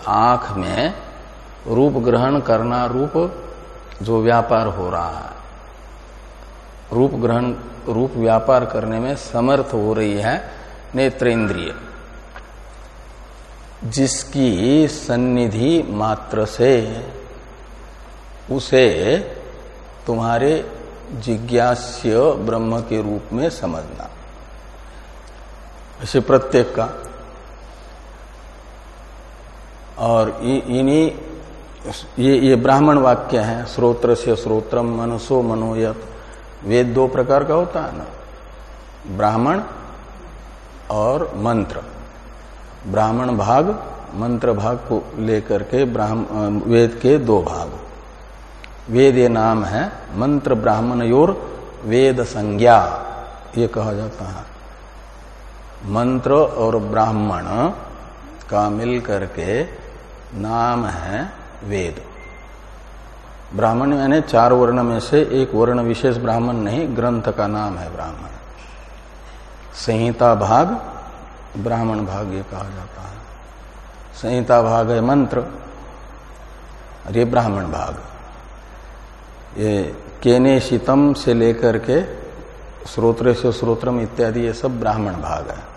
आँख में रूप ग्रहण करना रूप जो व्यापार हो रहा है। रूप ग्रहण, रूप व्यापार करने में समर्थ हो रही है नेत्रेंद्रिय। जिसकी सन्निधि मात्र से, उसे तुम्हारे जिज्ञास्य ब्रह्म के रूप में समझना। ऐसे प्रत्येक का। और इन्हीं, ये ये ब्राह्मण वाक्य है, श्रोत्र से श्रोत्रम, मनसो मनोयत। वेद दो प्रकार का होता है ना। ब्राह्मण और मंत्र। ब्राह्मण भाग, मंत्र भाग को लेकर के वेद के दो भाग। वेद ये नाम है, मंत्र ब्राह्मण योर वेद संज्ञा, ये कहा जाता है। मंत्र और ब्राह्मण का मिल करके नाम है वेद। ब्राह्मण यानी चार वर्ण में से एक वर्ण विशेष ब्राह्मण नहीं, ग्रंथ का नाम है ब्राह्मण। संहिता भाग, ब्राह्मण भाग ये कहा जाता है। संहिता भाग है मंत्र, और ये ब्राह्मण भाग। ये केने शीतम से लेकर के स्रोत्र से स्रोत्रम इत्यादि ये सब ब्राह्मण भाग है।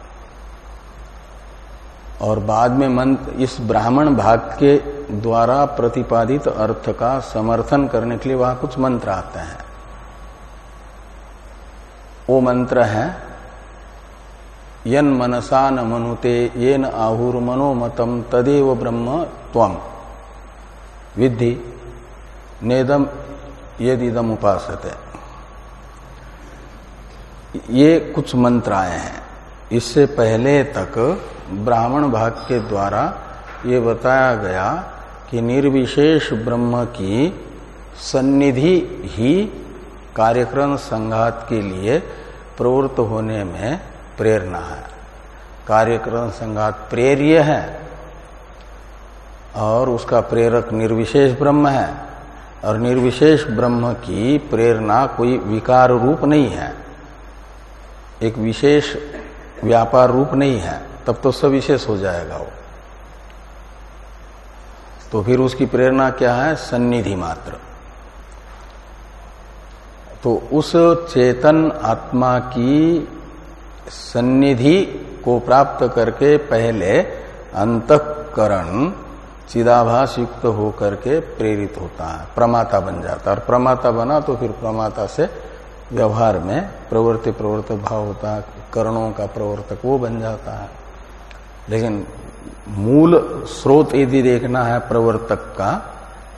और बाद में मंत्र इस ब्राह्मण भाग के द्वारा प्रतिपादित अर्थ का समर्थन करने के लिए वहाँ कुछ मंत्र आते हैं। वो मंत्र है, यन मनसा न मनुते ये न आहुर मनोमतम तदेव ब्रह्म त्वम विद्धि, नेदम, यदिदम उपासते। ये कुछ मंत्र आए हैं। इससे पहले तक ब्राह्मण भाग के द्वारा ये बताया गया कि निर्विशेष ब्रह्म की सन्निधि ही कार्यक्रम संघात के लिए प्रवृत्त होने में प्रेरणा है। कार्यक्रम संघात प्रेरिय है और उसका प्रेरक निर्विशेष ब्रह्म है और निर्विशेष ब्रह्म की प्रेरणा कोई विकार रूप नहीं है। एक विशेष व्यापार रूप नहीं है। तब तो सविशेष हो जाएगा वो। तो फिर उसकी प्रेरणा क्या है? सन्निधि मात्र। तो उस चेतन आत्मा की सन्निधि को प्राप्त करके पहले अंतकरण चिदाभास युक्त होकर के प्रेरित होता है, प्रमाता बन जाता है। और प्रमाता बना तो फिर प्रमाता से व्यवहार में प्रवृत्ति प्रवर्तक भाव होता है, करणों का प्रवर्तक वो बन जाता है। लेकिन मूल स्रोत यदि देखना है प्रवर्तक का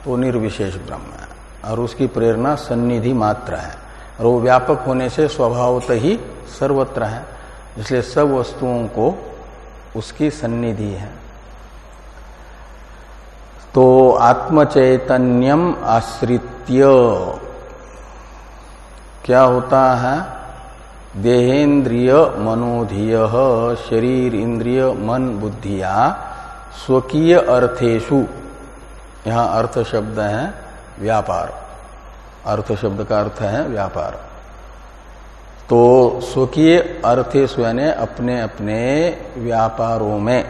तो निर्विशेष ब्रह्म है, और उसकी प्रेरणा सन्निधि मात्र है, और वो व्यापक होने से स्वभावत ही सर्वत्र है, इसलिए सब वस्तुओं को उसकी सन्निधि है। तो आत्मचैतन्यम आश्रित्य। क्या होता है? देहेन्द्रिय मनोधिय शरीर इंद्रिय मन बुद्धिया, स्वकीय अर्थेशु यहाँ अर्थ शब्द है व्यापार। अर्थ शब्द का अर्थ है व्यापार। तो स्वकीय अर्थे यानी अपने अपने व्यापारों में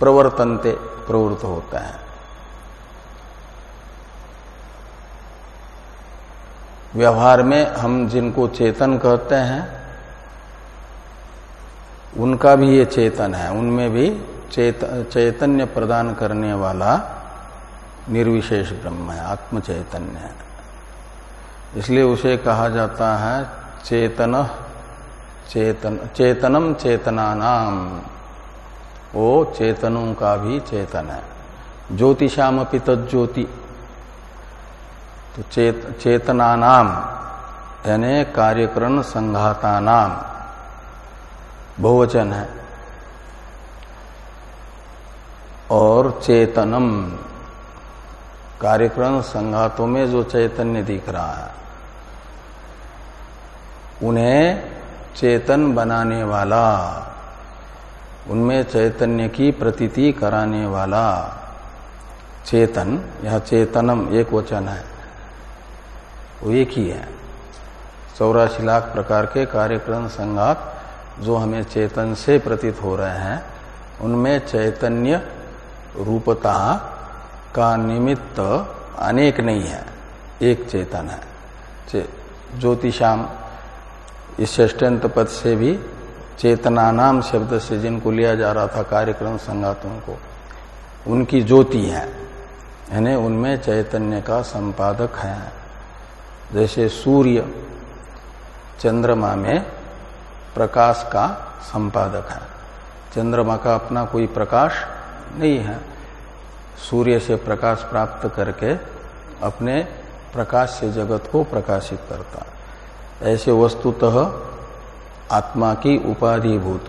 प्रवर्तनते प्रवृत्त होता है। व्यवहार में हम जिनको चेतन कहते हैं उनका भी ये चेतन है। उनमें भी चेत, चैतन्य प्रदान करने वाला निर्विशेष ब्रह्म है आत्म चैतन्य है। इसलिए उसे कहा जाता है चेतन चेतन चेतनम चेतना नाम वो चेतनों का भी चेतन है। ज्योतिषाम अपनी तज्ज्योति तो चेत, चेतना नाम यानी कार्यकरण संघाता नाम बहुवचन है। और चेतनम कार्यक्रम संघातों में जो चैतन्य दिख रहा है उन्हें चेतन बनाने वाला उनमें चैतन्य की प्रतीति कराने वाला चेतन यह चेतनम एक वचन है। वो एक ही है। चौरासी लाख प्रकार के कार्यक्रम संघात जो हमें चेतन से प्रतीत हो रहे हैं, उनमें चैतन्य रूपता का निमित्त अनेक नहीं है, एक चेतन है। ज्योतिषाम, इस षष्टंत पद से भी चेतना नाम शब्द से जिनको लिया जा रहा था कार्यक्रम संगातों को, उनकी ज्योति है, यानी उनमें चैतन्य का संपादक है। जैसे सूर्य चंद्रमा में प्रकाश का संपादक है। चंद्रमा का अपना कोई प्रकाश नहीं है। सूर्य से प्रकाश प्राप्त करके अपने प्रकाश से जगत को प्रकाशित करता ऐसे वस्तुतः आत्मा की उपाधिभूत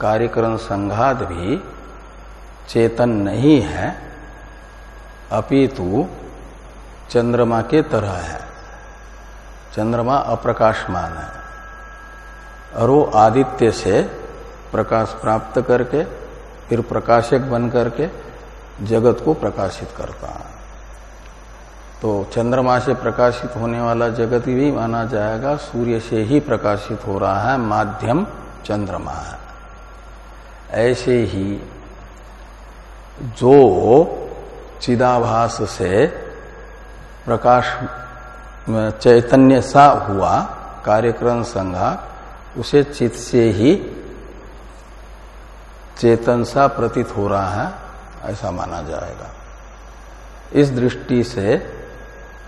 कार्यक्रम संघात भी चेतन नहीं है। अपितु चंद्रमा के तरह है। चंद्रमा अप्रकाशमान है। और वो आदित्य से प्रकाश प्राप्त करके, फिर प्रकाशक बन करके जगत को प्रकाशित करता है। तो चंद्रमा से प्रकाशित होने वाला जगत भी माना जाएगा, सूर्य से ही प्रकाशित हो रहा है, माध्यम चंद्रमा है। ऐसे ही जो चिदाभास से प्रकाश चैतन्य सा हुआ कार्यक्रम संघा उसे चित से ही चेतन सा प्रतीत हो रहा है, ऐसा माना जाएगा। इस दृष्टि से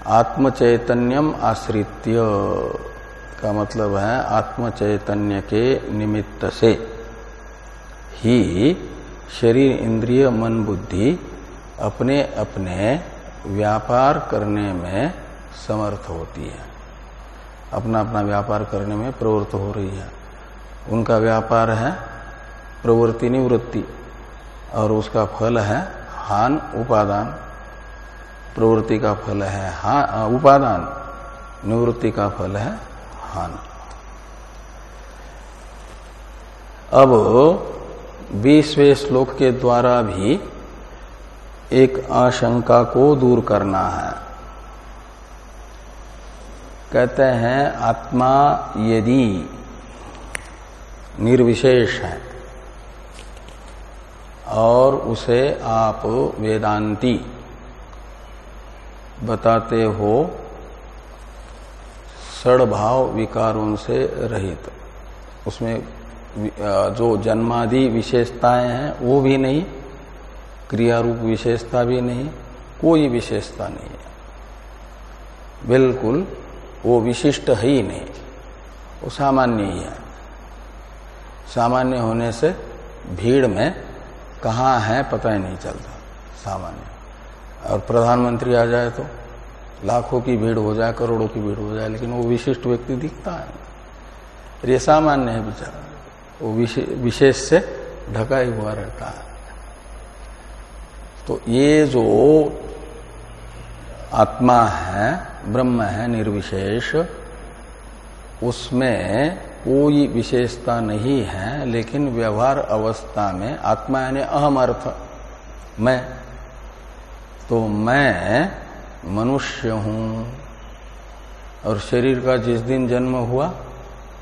आत्म चैतन्यम आश्रित्य का मतलब है आत्म चैतन्य के निमित्त से ही शरीर इंद्रिय मन बुद्धि अपने अपने व्यापार करने में समर्थ होती है। अपना अपना व्यापार करने में प्रवृत्त हो रही है। उनका व्यापार है प्रवृत्ति निवृत्ति और उसका फल है हान उपादान। प्रवृत्ति का फल है हा, उपादान। निवृत्ति का फल है हान। अब बीसवें श्लोक के द्वारा भी एक आशंका को दूर करना है। कहते हैं, आत्मा यदि निर्विशेष है, और उसे आप वेदांती बताते हो, सड़भाव विकारों से रहित। उसमें जो जन्मादि विशेषताएँ हैं, वो भी नहीं, क्रियारूप विशेषता भी नहीं, कोई विशेषता नहीं है। बिल्कुल वो विशिष्ट है ही नहीं। वो सामान्य ही है। सामान्य होने से भीड़ में कहाँ है पता ही नहीं चलता, सामान्य। और प्रधानमंत्री आ जाए तो लाखों की भीड़ हो जाए, करोड़ों की भीड़ हो जाए, लेकिन वो विशिष्ट व्यक्ति दिखता है। ये सामान्य है बेचारा। वो विशेष से ढका हुआ रहता है। तो ये जो आत्मा है, ब्रह्म है, निर्विशेष, उसमें कोई विशेषता नहीं है, लेकिन व्यवहार अवस्था में आत्मा यानी अहम अर्थ, मैं। तो मैं मनुष्य हूँ। और शरीर का जिस दिन जन्म हुआ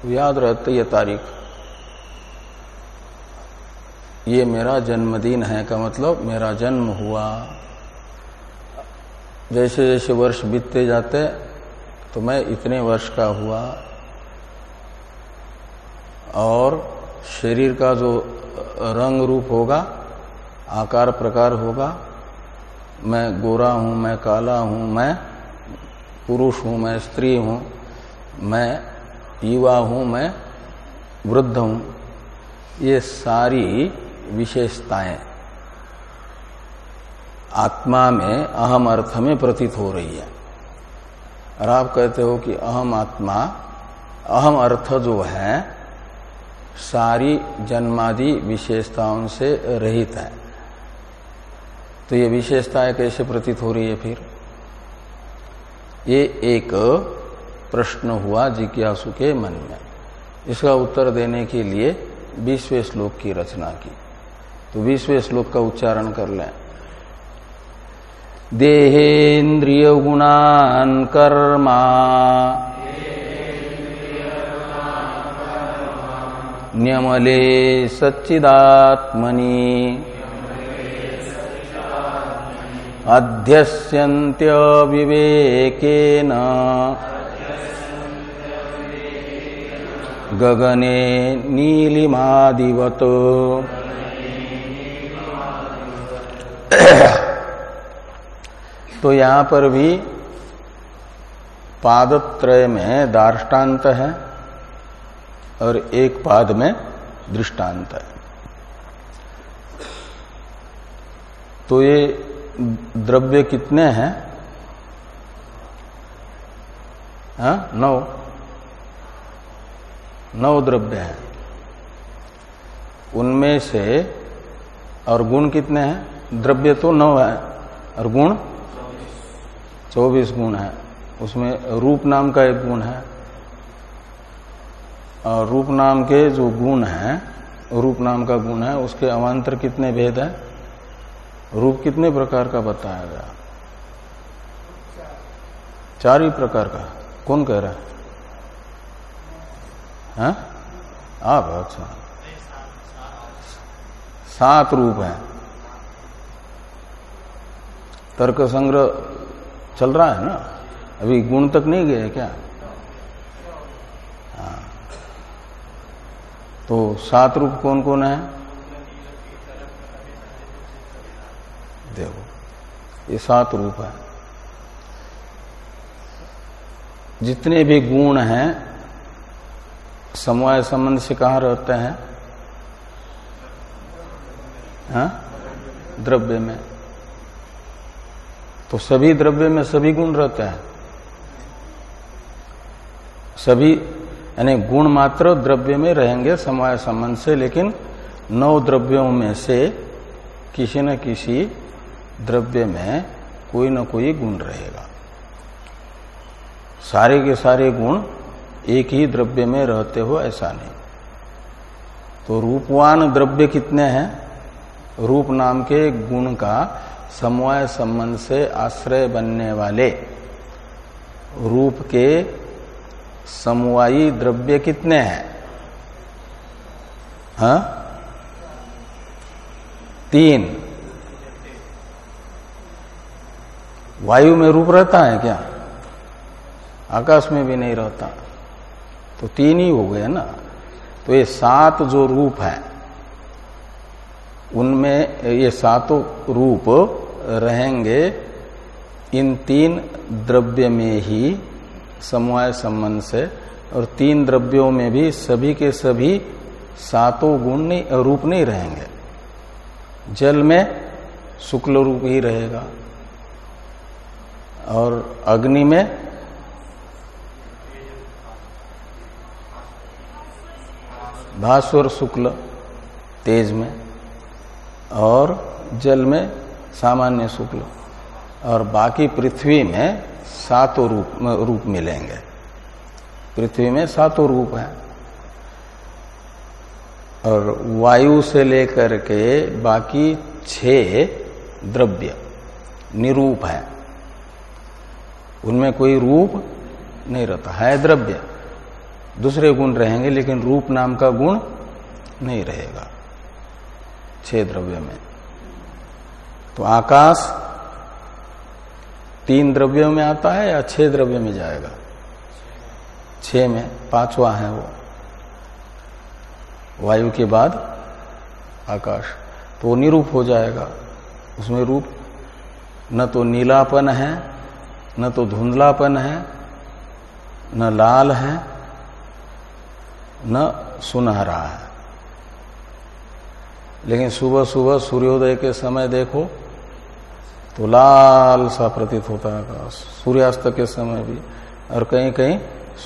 तो याद रहते है तारीख। ये मेरा जन्मदिन है का मतलब मेरा जन्म हुआ। जैसे जैसे वर्ष बीतते जाते तो मैं इतने वर्ष का हुआ। और शरीर का जो रंग रूप होगा, आकार प्रकार होगा, मैं गोरा हूँ, मैं काला हूँ, मैं पुरुष हूँ, मैं स्त्री हूँ, मैं युवा हूँ, मैं वृद्ध हूँ, ये सारी विशेषताएँ। आत्मा में अहम अर्थ में प्रतीत हो रही है। और आप कहते हो कि अहम आत्मा, अहम अर्थ जो है, सारी जन्मादि विशेषताओं से रहित है। तो ये विशेषताएँ कैसे प्रतीत हो रही है फिर? ये एक प्रश्न हुआ जिज्ञासु के मन में। इसका उत्तर देने के लिए बीसवें श्लोक की रचना की। तो बीसवें श्लोक का उच्चारण कर लें। देहेन्द्रिय गुणान कर्मा। न्यमले सच्चिदात्मनि। अध्यस्यन्त्य विवेकेन गगने नीलिमादिवत। तो यहाँ पर भी पादत्रय में दार्टान्त है और एक पाद में दृष्टांत है। तो ये द्रव्य कितने हैं? हा? नौ। नौ द्रव्य हैं। उनमें से और गुण कितने हैं? द्रव्य तो नौ है और गुण चौबीस गुण है। उसमें रूप नाम का एक गुण है। और रूप नाम के जो गुण है, रूप नाम का गुण है, उसके अवान्तर कितने भेद है? रूप कितने प्रकार का बताया गया? चार ही प्रकार का। कौन कह रहा है? हाँ? आप अच्छा। सात रूप है। तर्क संग्रह चल रहा है ना? अभी गुण तक नहीं गए क्या? हाँ। तो सात रूप कौन कौन है? देखो, ये सात रूप है। जितने भी गुण हैं, समवाय संबंध से कहा रहते हैं? हा? द्रव्य में। तो सभी द्रव्य में सभी गुण रहते हैं। सभी, यानी गुण मात्र द्रव्य में रहेंगे समय संबंध से, लेकिन नौ द्रव्यों में से किसी न किसी द्रव्य में कोई न कोई गुण रहेगा। सारे के सारे गुण एक ही द्रव्य में रहते हो, ऐसा नहीं। तो रूपवान द्रव्य कितने हैं? रूप नाम के गुण का समवाय संबंध से आश्रय बनने वाले रूप के समवायी द्रव्य कितने हैं? हा? तीन। वायु में रूप रहता है क्या? आकाश में भी नहीं रहता। तो तीन ही हो गए ना। तो ये सात जो रूप है उनमें ये सातों रूप रहेंगे। इन तीन द्रव्य में ही समवाय संबंध से, और तीन द्रव्यों में भी सभी के सभी सातों गुण नहीं, रूप नहीं रहेंगे। जल में शुक्ल रूप ही रहेगा। और अग्नि में भास्वर शुक्ल, तेज में। और जल में सामान्य शुक्ल और बाकी पृथ्वी में सातों रूप रूप मिलेंगे। पृथ्वी में सातों रूप है। और वायु से लेकर के बाकी छह द्रव्य निरूप है। उनमें कोई रूप नहीं रहता, है द्रव्य। दूसरे गुण रहेंगे, लेकिन रूप नाम का गुण नहीं रहेगा। छह द्रव्य में। तो आकाश तीन द्रव्यों में आता है या छह द्रव्य में जाएगा? छ में, पांचवा है वो। वायु के बाद आकाश। तो निरूप हो जाएगा। उसमें रूप न तो नीलापन है, न तो धुंधलापन है, न लाल है, न सुनहरा है। लेकिन सुबह सुबह सूर्योदय के समय देखो तो लाल सा प्रतीत होता है आकाश। सूर्यास्त के समय भी, और कहीं कहीं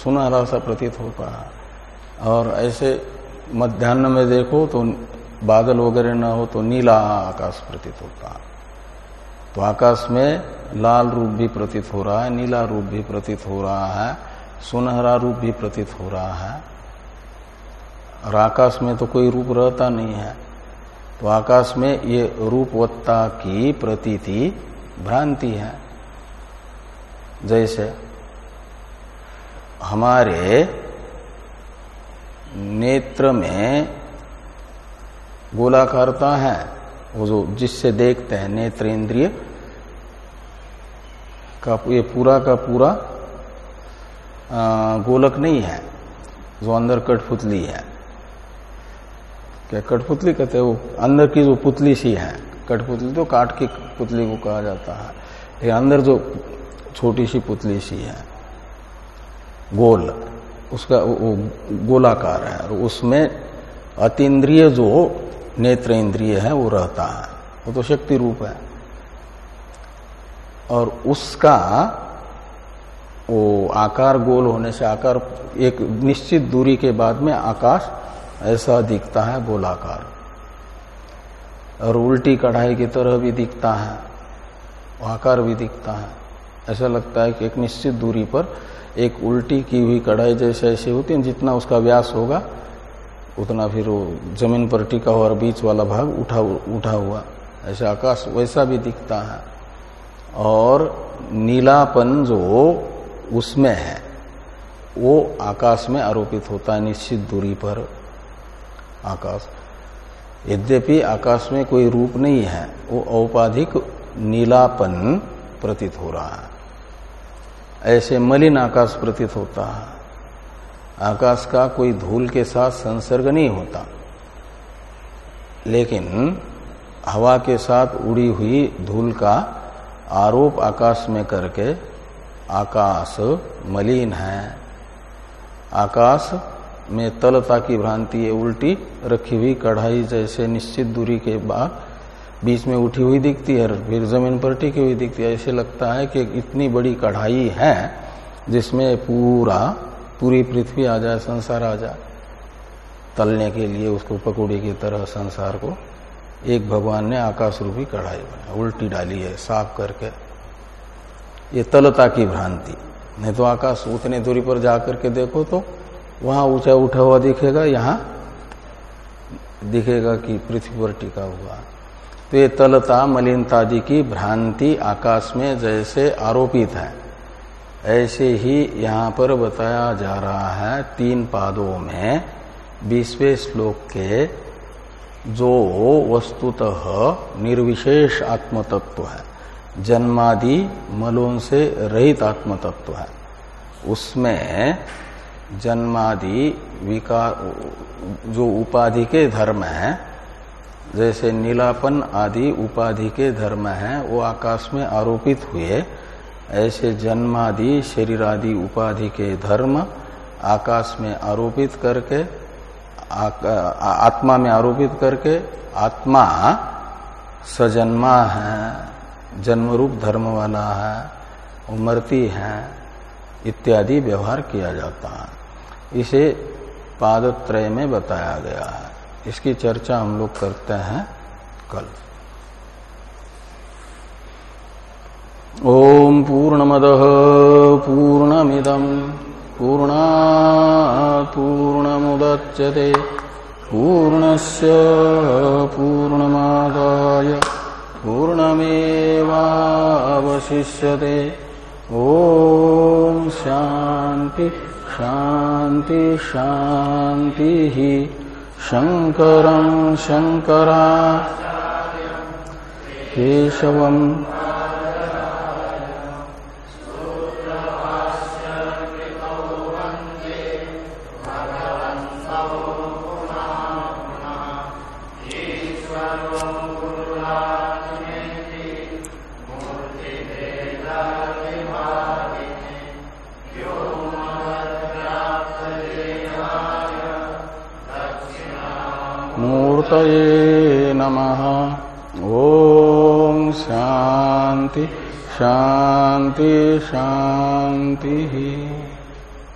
सुनहरा सा प्रतीत होता है। और ऐसे मध्यान्ह में देखो तो बादल वगैरह न हो तो नीला आकाश प्रतीत होता है। तो आकाश में लाल रूप भी प्रतीत हो रहा है, नीला रूप भी प्रतीत हो रहा है, सुनहरा रूप भी प्रतीत हो रहा है। और आकाश में तो कोई रूप रहता नहीं है। तो आकाश में ये रूपवत्ता की प्रतीति भ्रांति है। जैसे हमारे नेत्र में गोलाकारता है, वो जो जिससे देखते हैं नेत्र इंद्रिय का, ये पूरा का पूरा गोलक नहीं है, जो अंदर कठपुतली है। क्या कठपुतली कहते हैं वो, अंदर की जो पुतली सी है, कठपुतली तो काट की पुतली को कहा जाता है। लेकिन अंदर जो छोटी सी पुतली सी है, गोल, उसका वो गोलाकार है, और उसमें अतीन्द्रिय जो नेत्र इंद्रिय है, वो रहता है। वो तो शक्ति रूप है। और उसका वो आकार गोल होने से आकार, एक निश्चित दूरी के बाद में आकाश ऐसा दिखता है गोलाकार। और उल्टी कढ़ाई की तरह भी दिखता है, आकार भी दिखता है। ऐसा लगता है कि एक निश्चित दूरी पर एक उल्टी की हुई कढ़ाई जैसे ऐसी होती है, जितना उसका व्यास होगा, उतना फिर वो ज़मीन पर टिका हुआ और बीच वाला भाग उठा उठा हुआ। ऐसा आकाश वैसा भी दिखता है। और नीलापन जो उसमें है, वो आकाश में आरोपित होता है निश्चित दूरी पर। आकाश। यद्यपि आकाश में कोई रूप नहीं है, वो औपाधिक नीलापन प्रतीत हो रहा है। ऐसे मलिन आकाश प्रतीत होता है। आकाश का कोई धूल के साथ संसर्ग नहीं होता। लेकिन हवा के साथ उड़ी हुई धूल का आरोप आकाश में करके आकाश मलिन है। आकाश में तलता की भ्रांति है उल्टी रखी हुई कढ़ाई जैसे निश्चित दूरी के बाद बीच में उठी हुई दिखती है फिर ज़मीन पर टिकी हुई दिखती है। ऐसे लगता है कि इतनी बड़ी कढ़ाई है जिसमें पूरा, पूरी पृथ्वी आ जाए, संसार आ जाए। तलने के लिए उसको पकौड़ी की तरह संसार को एक भगवान ने आकाश रूपी कढ़ाई बनाई, उल्टी डाली है, साफ़ करके। ये तलता की भ्रांति। नहीं तो आकाश उतने दूरी पर जाकर के देखो तो वहाँ ऊँचा उठा हुआ दिखेगा, यहाँ दिखेगा कि पृथ्वी पर टिका हुआ। तो ये तलता मलिनतादि की भ्रांति आकाश में जैसे आरोपित है। ऐसे ही यहाँ पर बताया जा रहा है तीन पादों में, बीसवें श्लोक के, जो वस्तुतः निर्विशेष आत्मतत्व है। जन्मादि मलों से रहित आत्मतत्व है। उसमें जन्मादि विकार जो उपाधि के धर्म है जैसे नीलापन आदि उपाधि के धर्म है वो आकाश में आरोपित हुए। ऐसे जन्मादि शरीर आदि उपाधि के धर्म आकाश में आरोपित करके आ, आत्मा में आरोपित करके आत्मा सजन्मा है जन्मरूप धर्म वाला है उमरती है इत्यादि व्यवहार किया जाता है। इसे पादत्रय में बताया गया है। इसकी चर्चा हम लोग करते हैं कल। ओम पूर्णमद पूर्णमिदम पूर्णा पूर्णमुदच्यते पूर्णस्य पूर्णमादाय पूर्णमेवावशिष्यते। ओम शांति शांति शांति शांति ही। शंकर नमः। ॐ शान्ति शान्ति शान्तिः।